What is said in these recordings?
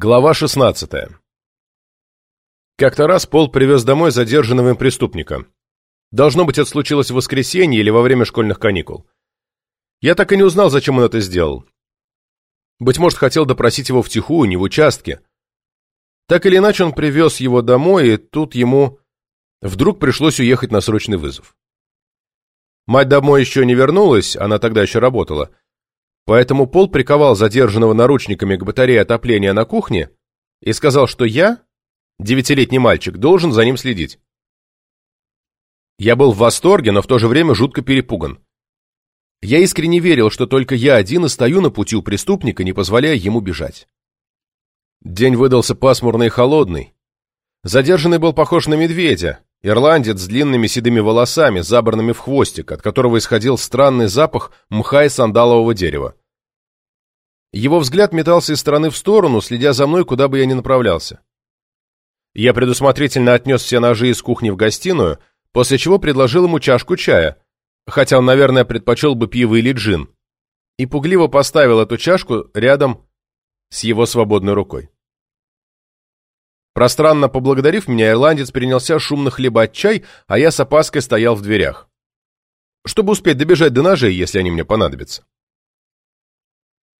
Глава 16. Как-то раз Пол привез домой задержанного им преступника. Должно быть, это случилось в воскресенье или во время школьных каникул. Я так и не узнал, зачем он это сделал. Быть может, хотел допросить его втихую, не в участке. Так или иначе, он привез его домой, и тут ему вдруг пришлось уехать на срочный вызов. Мать домой еще не вернулась, она тогда еще работала – Поэтому Пол приковал задержанного наручниками к батарее отопления на кухне и сказал, что я, девятилетний мальчик, должен за ним следить. Я был в восторге, но в то же время жутко перепуган. Я искренне верил, что только я один и стою на пути у преступника, не позволяя ему бежать. День выдался пасмурный и холодный. Задержанный был похож на медведя, ирландец с длинными седыми волосами, забранными в хвостик, от которого исходил странный запах мха и сандалового дерева. Его взгляд метался из стороны в сторону, следя за мной, куда бы я ни направлялся. Я предусмотрительно отнес все ножи из кухни в гостиную, после чего предложил ему чашку чая, хотя он, наверное, предпочел бы пиво или джин, и пугливо поставил эту чашку рядом с его свободной рукой. Пространно поблагодарив меня, ирландец принялся шумно хлебать чай, а я с опаской стоял в дверях. Чтобы успеть добежать до ножей, если они мне понадобятся.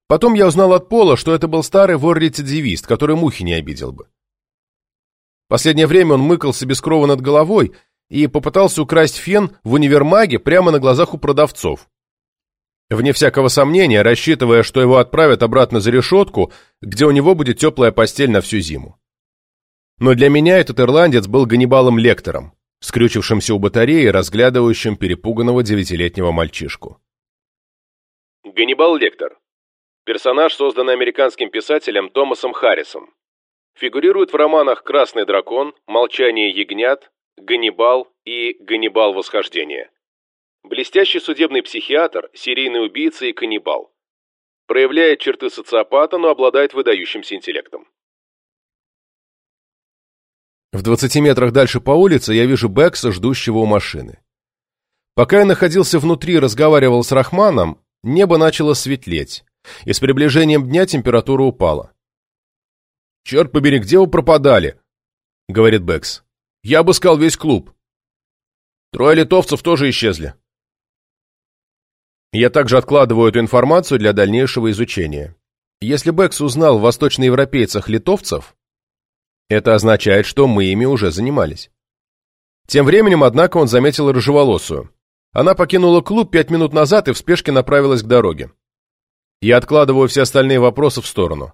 Потом я узнал от Пола, что это был старый вор-рецидивист, который мухи не обидел бы. Последнее время он мыкался без крова над головой и попытался украсть фен в универмаге прямо на глазах у продавцов. Вне всякого сомнения, рассчитывая, что его отправят обратно за решетку, где у него будет теплая постель на всю зиму. Но для меня этот ирландец был Ганнибалом Лектором, скрючившимся у батареи, разглядывающим перепуганного девятилетнего мальчишку. Ганнибал Лектор Персонаж, созданный американским писателем Томасом Харрисом. Фигурирует в романах «Красный дракон», «Молчание ягнят», «Ганнибал» и «Ганнибал. Восхождение». Блестящий судебный психиатр, серийный убийца и каннибал. Проявляет черты социопата, но обладает выдающимся интеллектом. В 20 метрах дальше по улице я вижу Бекса, ждущего у машины. Пока я находился внутри и разговаривал с Рахманом, небо начало светлеть и с приближением дня температура упала. «Черт побери, где вы пропадали?» — говорит Бэкс. «Я обыскал весь клуб. Трое литовцев тоже исчезли». Я также откладываю эту информацию для дальнейшего изучения. Если Бэкс узнал в восточноевропейцах литовцев, это означает, что мы ими уже занимались. Тем временем, однако, он заметил рыжеволосую. Она покинула клуб пять минут назад и в спешке направилась к дороге. Я откладываю все остальные вопросы в сторону.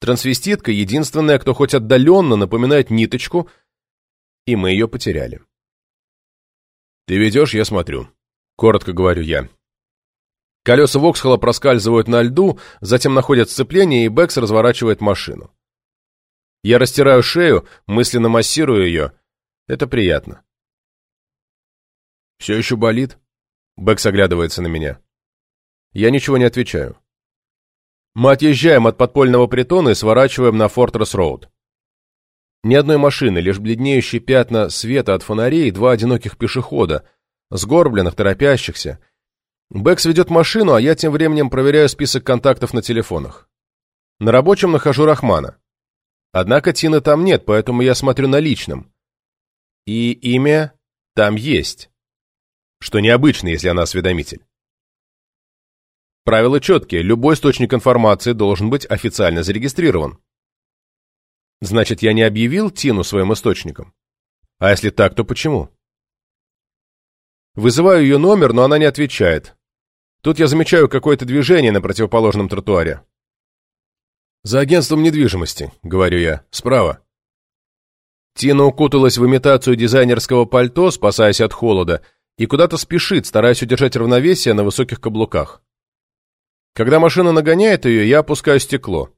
Трансвеститка — единственная, кто хоть отдаленно напоминает ниточку, и мы ее потеряли. «Ты ведешь, я смотрю», — коротко говорю я. Колеса Воксхола проскальзывают на льду, затем находят сцепление, и Бэкс разворачивает машину. Я растираю шею, мысленно массирую ее. Это приятно. «Все еще болит?» Бэкс оглядывается на меня. Я ничего не отвечаю. Мы отъезжаем от подпольного притона и сворачиваем на Фортресс-Роуд. Ни одной машины, лишь бледнеющие пятна света от фонарей и два одиноких пешехода, сгорбленных, торопящихся. Бэкс ведет машину, а я тем временем проверяю список контактов на телефонах. На рабочем нахожу Рахмана. Однако Тины там нет, поэтому я смотрю на личном. И имя там есть. Что необычно, если она осведомитель. Правила четкие, любой источник информации должен быть официально зарегистрирован. Значит, я не объявил Тину своим источником? А если так, то почему? Вызываю ее номер, но она не отвечает. Тут я замечаю какое-то движение на противоположном тротуаре. «За агентством недвижимости», — говорю я, — «справа». Тина укуталась в имитацию дизайнерского пальто, спасаясь от холода, и куда-то спешит, стараясь удержать равновесие на высоких каблуках. Когда машина нагоняет ее, я опускаю стекло.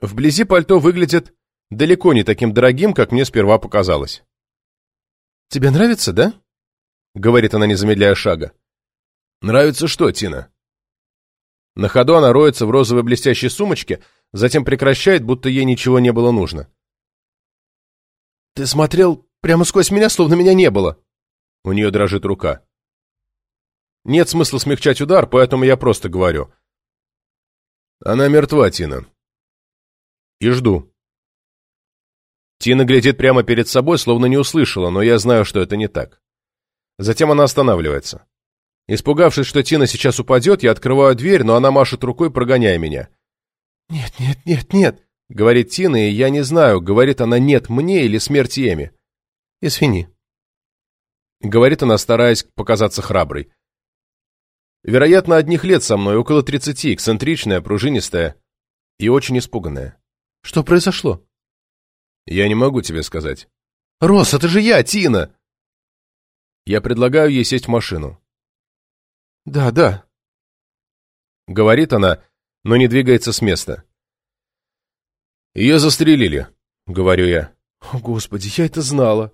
Вблизи пальто выглядит далеко не таким дорогим, как мне сперва показалось. «Тебе нравится, да?» — говорит она, не замедляя шага. «Нравится что, Тина?» На ходу она роется в розовой блестящей сумочке, затем прекращает, будто ей ничего не было нужно. «Ты смотрел прямо сквозь меня, словно меня не было!» У нее дрожит рука. Нет смысла смягчать удар, поэтому я просто говорю. Она мертва, Тина. И жду. Тина глядит прямо перед собой, словно не услышала, но я знаю, что это не так. Затем она останавливается. Испугавшись, что Тина сейчас упадет, я открываю дверь, но она машет рукой, прогоняя меня. «Нет, нет, нет, нет», — говорит Тина, и я не знаю, говорит она «нет» мне или смерти Эми. «Извини», — говорит она, стараясь показаться храброй. Вероятно, одних лет со мной, около тридцати, эксцентричная, пружинистая и очень испуганная. «Что произошло?» «Я не могу тебе сказать». «Рос, это же я, Тина!» Я предлагаю ей сесть в машину. «Да, да», — говорит она, но не двигается с места. «Ее застрелили», — говорю я. «О, Господи, я это знала!»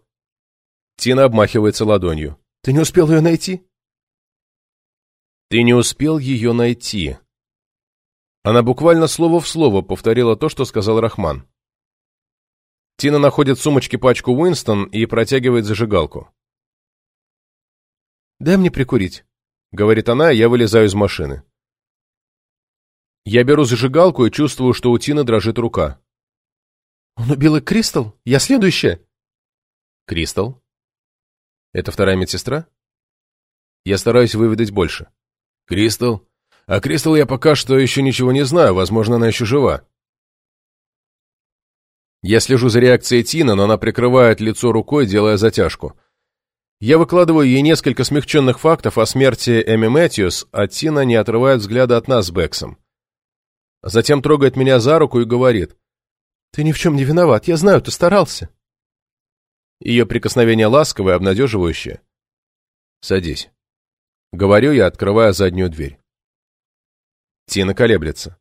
Тина обмахивается ладонью. «Ты не успел ее найти?» «Ты не успел ее найти». Она буквально слово в слово повторила то, что сказал Рахман. Тина находит в сумочке пачку Уинстон и протягивает зажигалку. «Дай мне прикурить», — говорит она, я вылезаю из машины. Я беру зажигалку и чувствую, что у Тины дрожит рука. «Он убил и Кристал? Я следующая?» «Кристал? Это вторая медсестра?» Я стараюсь выведать больше. «Кристал? А Кристал я пока что еще ничего не знаю, возможно, она еще жива». Я слежу за реакцией Тины, но она прикрывает лицо рукой, делая затяжку. Я выкладываю ей несколько смягченных фактов о смерти Эми Мэтьюс, а Тина не отрывает взгляда от нас с Бексом. Затем трогает меня за руку и говорит. «Ты ни в чем не виноват, я знаю, ты старался». Ее прикосновение ласковое, обнадеживающее. «Садись». Говорю я, открывая заднюю дверь. Тина колеблется.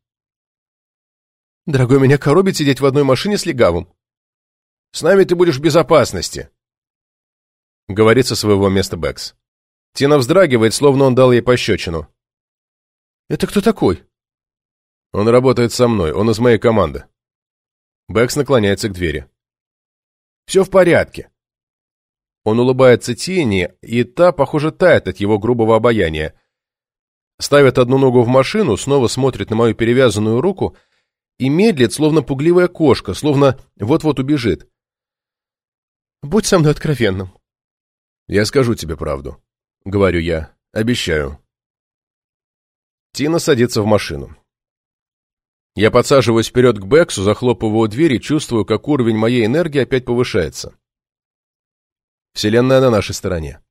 «Дорогой, меня коробит сидеть в одной машине с легавым». «С нами ты будешь в безопасности», Говорит со своего места Бэкс. Тина вздрагивает, словно он дал ей пощечину. «Это кто такой?» «Он работает со мной, он из моей команды». Бэкс наклоняется к двери. «Все в порядке». Он улыбается Тине, и та, похоже, тает от его грубого обаяния. Ставит одну ногу в машину, снова смотрит на мою перевязанную руку и медлит, словно пугливая кошка, словно вот-вот убежит. «Будь со мной откровенным. «Я скажу тебе правду», — говорю я. «Обещаю». Тина садится в машину. Я подсаживаюсь вперед к Бексу, захлопываю дверь и чувствую, как уровень моей энергии опять повышается. Вселенная на нашей стороне.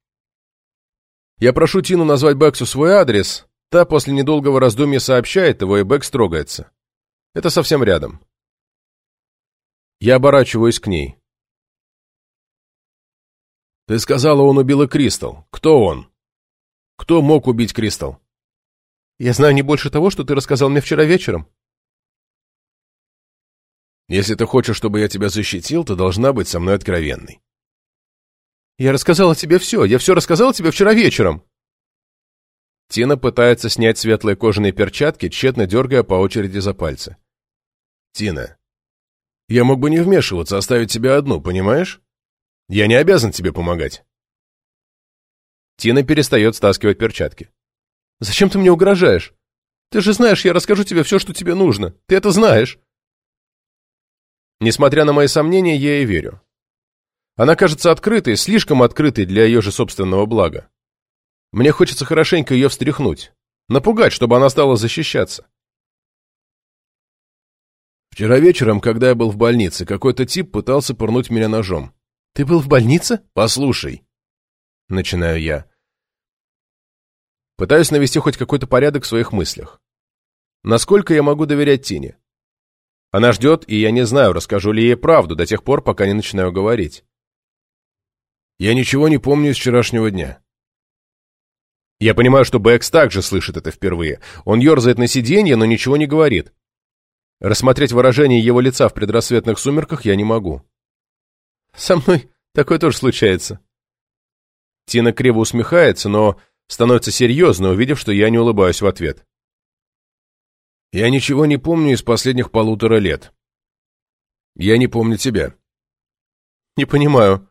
Я прошу Тину назвать Бексу свой адрес, та после недолгого раздумья сообщает его, и Бекс трогается. Это совсем рядом. Я оборачиваюсь к ней. Ты сказала, он убил и Кристал. Кто он? Кто мог убить Кристал? Я знаю не больше того, что ты рассказал мне вчера вечером. Если ты хочешь, чтобы я тебя защитил, ты должна быть со мной откровенной. Я рассказала тебе все. Я все рассказала тебе вчера вечером. Тина пытается снять светлые кожаные перчатки, тщетно дергая по очереди за пальцы. Тина, я мог бы не вмешиваться, оставить тебя одну, понимаешь? Я не обязан тебе помогать. Тина перестает стаскивать перчатки. Зачем ты мне угрожаешь? Ты же знаешь, я расскажу тебе все, что тебе нужно. Ты это знаешь. Несмотря на мои сомнения, я ей верю. Она кажется открытой, слишком открытой для ее же собственного блага. Мне хочется хорошенько ее встряхнуть, напугать, чтобы она стала защищаться. Вчера вечером, когда я был в больнице, какой-то тип пытался пырнуть меня ножом. Ты был в больнице? Послушай. Начинаю я. Пытаюсь навести хоть какой-то порядок в своих мыслях. Насколько я могу доверять Тине? Она ждет, и я не знаю, расскажу ли ей правду до тех пор, пока не начинаю говорить. Я ничего не помню с вчерашнего дня. Я понимаю, что Бэкс также слышит это впервые. Он ерзает на сиденье, но ничего не говорит. Рассмотреть выражение его лица в предрассветных сумерках я не могу. Со мной такое тоже случается. Тина криво усмехается, но становится серьезно, увидев, что я не улыбаюсь в ответ. Я ничего не помню из последних полутора лет. Я не помню тебя. Не понимаю.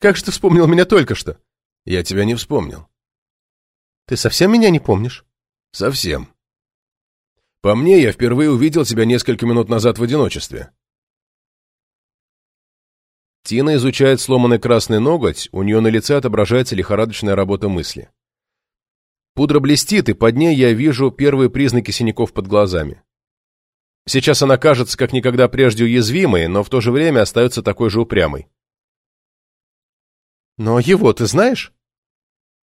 Как же ты вспомнил меня только что? Я тебя не вспомнил. Ты совсем меня не помнишь? Совсем. По мне, я впервые увидел тебя несколько минут назад в одиночестве. Тина изучает сломанный красный ноготь, у нее на лице отображается лихорадочная работа мысли. Пудра блестит, и под ней я вижу первые признаки синяков под глазами. Сейчас она кажется как никогда прежде уязвимой, но в то же время остается такой же упрямой. «Но его ты знаешь?»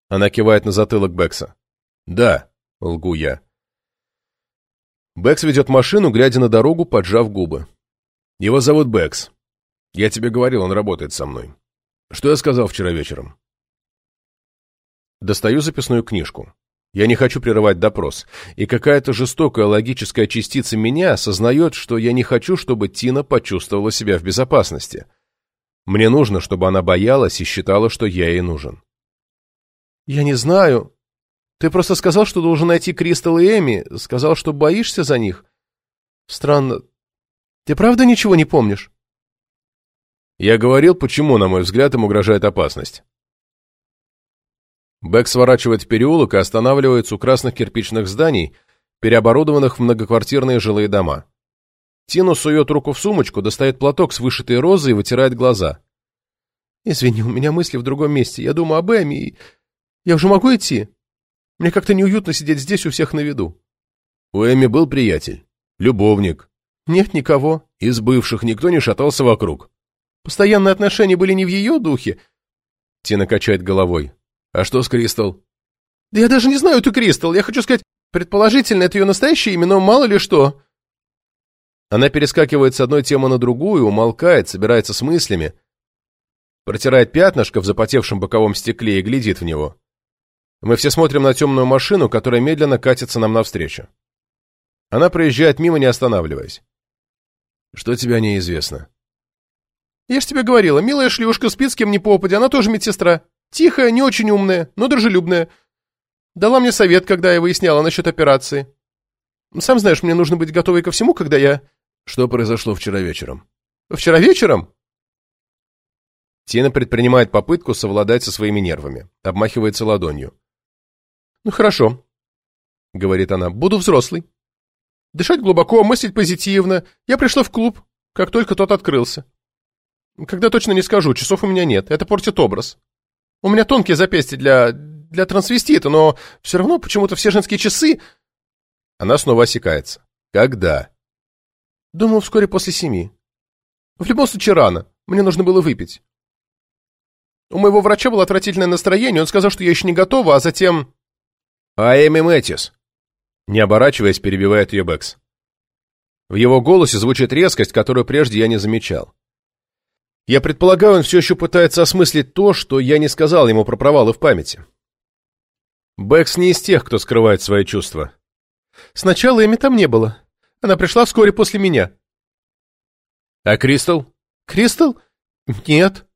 Она кивает на затылок Бекса. «Да», — лгу я. Бекс ведет машину, глядя на дорогу, поджав губы. «Его зовут Бекс. Я тебе говорил, он работает со мной. Что я сказал вчера вечером?» Достаю записную книжку. Я не хочу прерывать допрос, и какая-то жестокая логическая частица меня осознает, что я не хочу, чтобы Тина почувствовала себя в безопасности. Мне нужно, чтобы она боялась и считала, что я ей нужен. «Я не знаю. Ты просто сказал, что должен найти Кристал и Эми. Сказал, что боишься за них. Странно. Ты правда ничего не помнишь?» Я говорил, почему, на мой взгляд, им угрожает опасность. Бэк сворачивает в переулок и останавливается у красных кирпичных зданий, переоборудованных в многоквартирные жилые дома. Тину сует руку в сумочку, достает платок с вышитой розой и вытирает глаза. «Извини, у меня мысли в другом месте. Я думаю об Эми и... Я уже могу идти? Мне как-то неуютно сидеть здесь у всех на виду». У Эми был приятель. Любовник. Нет никого. Из бывших никто не шатался вокруг. Постоянные отношения были не в ее духе. Тина качает головой. А что с Кристал? Да я даже не знаю эту Кристал. Я хочу сказать, предположительно, это ее настоящее имя, но мало ли что. Она перескакивает с одной темы на другую, умолкает, собирается с мыслями, протирает пятнышко в запотевшем боковом стекле и глядит в него. Мы все смотрим на темную машину, которая медленно катится нам навстречу. Она проезжает мимо, не останавливаясь. Что тебе о ней известно? Я ж тебе говорила, милая шлюшка спит с кем ни попадя, она тоже медсестра. Тихая, не очень умная, но дружелюбная. Дала мне совет, когда я выясняла насчет операции. Сам знаешь, мне нужно быть готовой ко всему, когда я... Что произошло вчера вечером? Вчера вечером? Тина предпринимает попытку совладать со своими нервами. Обмахивается ладонью. «Ну хорошо», — говорит она, — «буду взрослый. Дышать глубоко, мыслить позитивно. Я пришла в клуб, как только тот открылся. Когда точно не скажу, часов у меня нет, это портит образ. У меня тонкие запястья для... для трансвестита, но все равно почему-то все женские часы...» Она снова осекается. «Когда?» «Думаю, вскоре после семи. В любом случае рано. Мне нужно было выпить. У моего врача было отвратительное настроение, он сказал, что я еще не готова, а затем...» «А Эми Мэтис?» Не оборачиваясь, перебивает ее Бэкс. В его голосе звучит резкость, которую прежде я не замечал. Я предполагаю, он все еще пытается осмыслить то, что я не сказал ему про провалы в памяти. Бэкс не из тех, кто скрывает свои чувства. Сначала Эми там не было. Она пришла вскоре после меня. А Кристал? Кристал? Нет.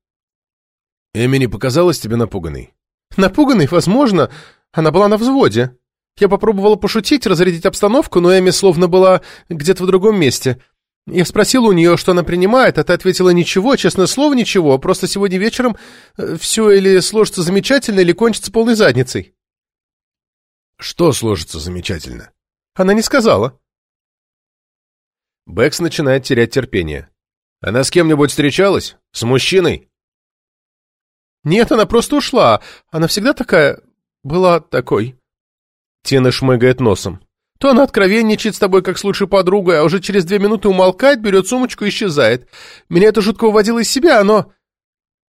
Эми не показалась тебе напуганной? Напуганной, возможно. Она была на взводе. Я попробовала пошутить, разрядить обстановку, но Эми словно была где-то в другом месте. Я спросил у нее, что она принимает, а та ответила ничего, честное слово, ничего, просто сегодня вечером э, все или сложится замечательно, или кончится полной задницей. Что сложится замечательно? Она не сказала. Бэкс начинает терять терпение. Она с кем-нибудь встречалась? С мужчиной? Нет, она просто ушла. Она всегда такая... была такой. Тина шмыгает носом. То она откровенничает с тобой, как с лучшей подругой, а уже через две минуты умолкает, берет сумочку и исчезает. Меня это жутко уводило из себя, но...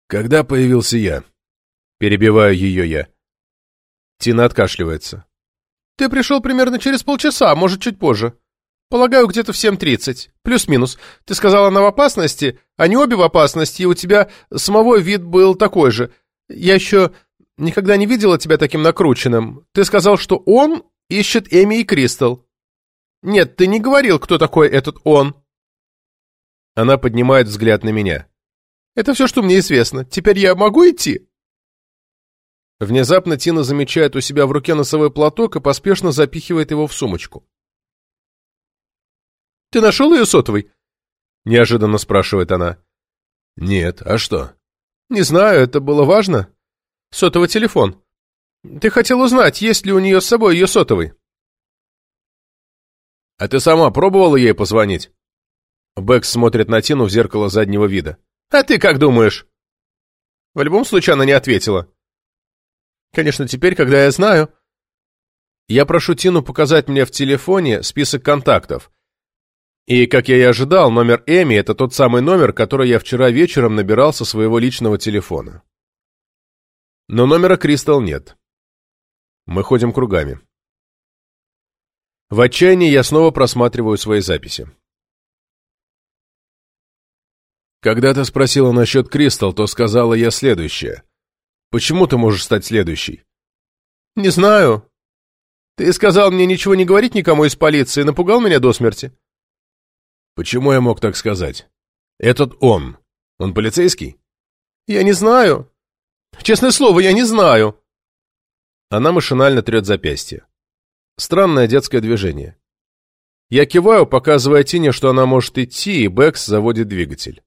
Когда появился я? Перебиваю ее я. Тина откашливается. Ты пришел примерно через полчаса, может, чуть позже. Полагаю, где-то в 7.30. Плюс-минус. Ты сказала, она в опасности, они обе в опасности, и у тебя самого вид был такой же. Я еще никогда не видела тебя таким накрученным. Ты сказал, что он ищет Эми и Кристал. Нет, ты не говорил, кто такой этот он. Она поднимает взгляд на меня. Это все, что мне известно. Теперь я могу идти? Внезапно Тина замечает у себя в руке носовой платок и поспешно запихивает его в сумочку. «Ты нашел ее сотовый?» — неожиданно спрашивает она. «Нет, а что?» «Не знаю, это было важно. Сотовый телефон. Ты хотел узнать, есть ли у нее с собой ее сотовый?» «А ты сама пробовала ей позвонить?» Бэкс смотрит на Тину в зеркало заднего вида. «А ты как думаешь?» В любом случае она не ответила. Конечно, теперь, когда я знаю... Я прошу Тину показать мне в телефоне список контактов. И, как я и ожидал, номер Эми — это тот самый номер, который я вчера вечером набирал со своего личного телефона. Но номера Кристал нет. Мы ходим кругами. В отчаянии я снова просматриваю свои записи. Когда ты спросила насчет Кристал, то сказала я следующее. Почему ты можешь стать следующей? Не знаю. Ты сказал мне ничего не говорить никому из полиции, напугал меня до смерти. Почему я мог так сказать? Этот он. Он полицейский? Я не знаю. Честное слово, я не знаю. Она машинально трет запястье. Странное детское движение. Я киваю, показывая Тине, что она может идти, и Бэкс заводит двигатель.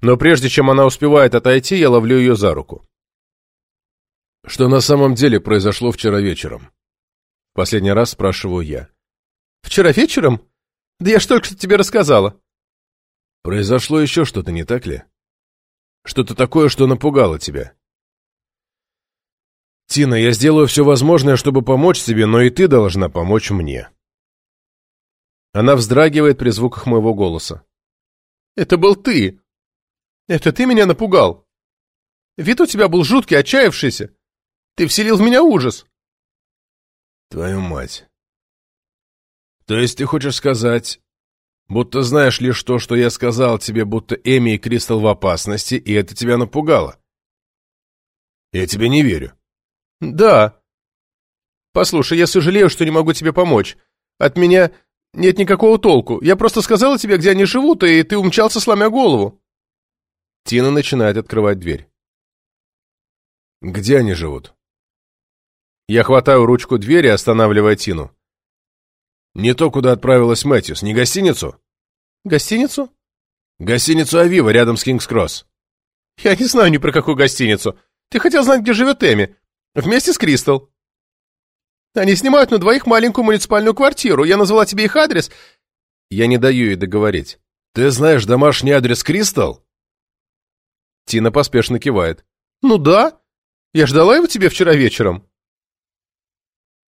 Но прежде чем она успевает отойти, я ловлю ее за руку. Что на самом деле произошло вчера вечером? Последний раз спрашиваю я. Вчера вечером? Да я ж только что тебе рассказала. Произошло еще что-то, не так ли? Что-то такое, что напугало тебя. Тина, я сделаю все возможное, чтобы помочь тебе, но и ты должна помочь мне. Она вздрагивает при звуках моего голоса. Это был ты. Это ты меня напугал. Вид у тебя был жуткий, отчаявшийся. Ты вселил в меня ужас. Твою мать. То есть ты хочешь сказать, будто знаешь лишь то, что я сказал тебе, будто Эми и Кристал в опасности, и это тебя напугало? Я тебе не верю. Да. Послушай, я сожалею, что не могу тебе помочь. От меня нет никакого толку. Я просто сказала тебе, где они живут, и ты умчался, сломя голову. Тина начинает открывать дверь. Где они живут? Я хватаю ручку двери, останавливая Тину. Не то, куда отправилась Мэтьюс, не гостиницу? Гостиницу? Гостиницу Авива, рядом с Кингс-Кросс. Я не знаю ни про какую гостиницу. Ты хотел знать, где живет Эми. Вместе с Кристал. Они снимают на двоих маленькую муниципальную квартиру. Я назвала тебе их адрес. Я не даю ей договорить. Ты знаешь домашний адрес Кристал? Тина поспешно кивает. Ну да. Я ждала его тебе вчера вечером.